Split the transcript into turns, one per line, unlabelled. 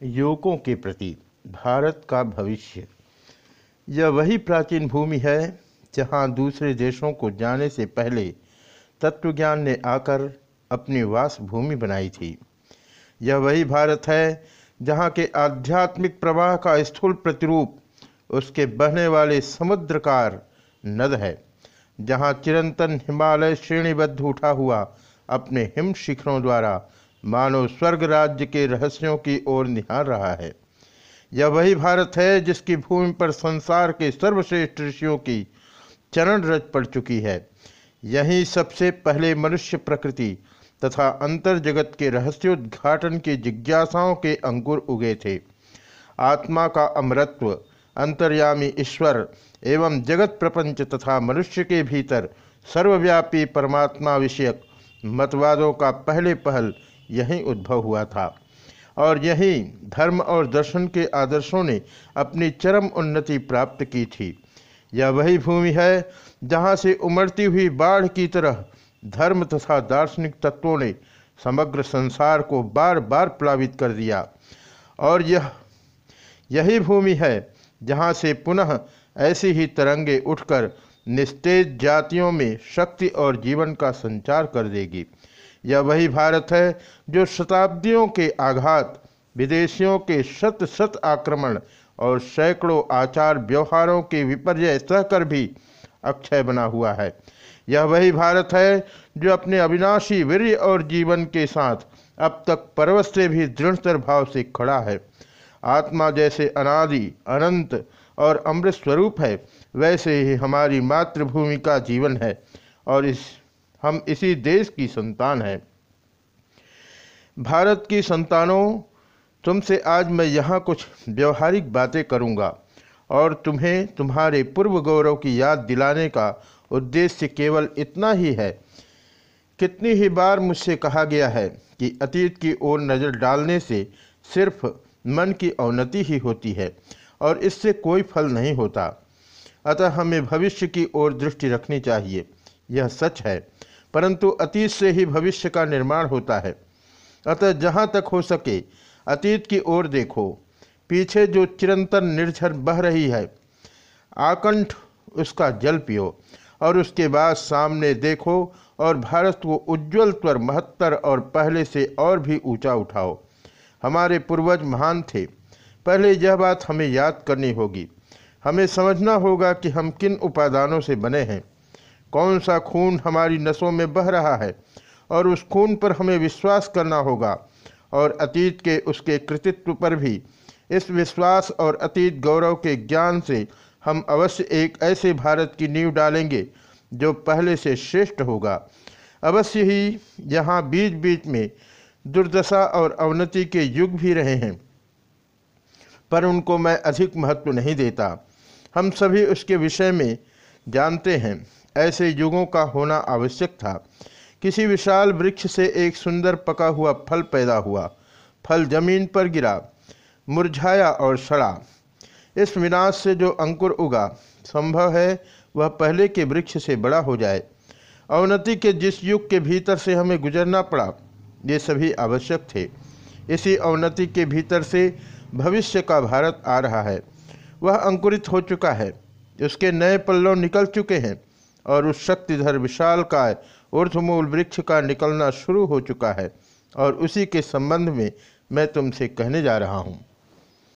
युवकों के प्रति भारत का भविष्य। यह वही प्राचीन भूमि है जहाँ दूसरे देशों को जाने से पहले तत्वज्ञान ने आकर अपनी वास भूमि बनाई थी। यह वही भारत है जहाँ के आध्यात्मिक प्रवाह का स्थूल प्रतिरूप उसके बहने वाले समुद्रकार नद है, जहाँ चिरंतन हिमालय श्रेणीबद्ध उठा हुआ अपने हिम शिखरों द्वारा मानव स्वर्ग राज्य के रहस्यों की ओर निहार रहा है। यह वही भारत है जिसकी भूमि पर संसार के सर्वश्रेष्ठ ऋषियों की चरण रच पड़ चुकी है। यही सबसे पहले मनुष्य प्रकृति तथा अंतर जगत के रहस्योद्घाटन की जिज्ञासाओं के अंकुर उगे थे। आत्मा का अमरत्व, अंतर्यामी ईश्वर एवं जगत प्रपंच तथा मनुष्य के भीतर सर्वव्यापी परमात्मा विषयक मतवादों का पहले पहल यहीं उद्भव हुआ था। और यही धर्म और दर्शन के आदर्शों ने अपनी चरम उन्नति प्राप्त की थी। यह वही भूमि है जहाँ से उमड़ती हुई बाढ़ की तरह धर्म तथा दार्शनिक तत्वों ने समग्र संसार को बार बार प्लावित कर दिया। और यह, यही भूमि है जहाँ से पुनः ऐसी ही तरंगे उठकर निस्तेज जातियों में शक्ति और जीवन का संचार कर देगी। यह वही भारत है जो शताब्दियों के आघात, विदेशियों के शत शत आक्रमण और सैकड़ों आचार व्यवहारों के विपर्य सहकर भी अक्षय बना हुआ है। यह वही भारत है जो अपने अविनाशी वीर और जीवन के साथ अब तक पर्वत से भी दृढ़तर भाव से खड़ा है। आत्मा जैसे अनादि, अनंत और अमृत स्वरूप है, वैसे ही हमारी मातृभूमि का जीवन है और इस हम इसी देश की संतान हैं। भारत की संतानों, तुमसे आज मैं यहाँ कुछ व्यवहारिक बातें करूँगा और तुम्हें तुम्हारे पूर्व गौरव की याद दिलाने का उद्देश्य केवल इतना ही है। कितनी ही बार मुझसे कहा गया है कि अतीत की ओर नज़र डालने से सिर्फ़ मन की अवनति ही होती है और इससे कोई फल नहीं होता। अतः हमें भविष्य की ओर दृष्टि रखनी चाहिए। यह सच है। परंतु अतीत से ही भविष्य का निर्माण होता है। अतः जहाँ तक हो सके, अतीत की ओर देखो। पीछे जो चिरंतन निर्झर बह रही है, आकंठ उसका जल पियो और उसके बाद सामने देखो और भारत को उज्ज्वल त्वर महत्तर और पहले से और भी ऊँचा उठाओ। हमारे पूर्वज महान थे। पहले यह बात हमें याद करनी होगी। हमें समझना होगा कि हम किन उपादानों से बने हैं। कौन सा खून हमारी नसों में बह रहा है और उस खून पर हमें विश्वास करना होगा और अतीत के उसके कृतित्व पर भी। इस विश्वास और अतीत गौरव के ज्ञान से हम अवश्य एक ऐसे भारत की नींव डालेंगे जो पहले से श्रेष्ठ होगा। अवश्य ही यहाँ बीच बीच में दुर्दशा और अवनति के युग भी रहे हैं, पर उनको मैं अधिक महत्व नहीं देता। हम सभी उसके विषय में जानते हैं। ऐसे युगों का होना आवश्यक था। किसी विशाल वृक्ष से एक सुंदर पका हुआ फल पैदा हुआ। फल ज़मीन पर गिरा, मुरझाया और सड़ा। इस विनाश से जो अंकुर उगा, संभव है वह पहले के वृक्ष से बड़ा हो जाए। अवनति के जिस युग के भीतर से हमें गुजरना पड़ा, ये सभी आवश्यक थे। इसी अवनति के भीतर से भविष्य का भारत आ रहा है। वह अंकुरित हो चुका है। उसके नए पल्लों निकल चुके हैं। और उस शक्तिधर विशाल का ऊर्धमूल वृक्ष का निकलना शुरू हो चुका है और उसी के संबंध में मैं तुमसे कहने जा रहा हूँ।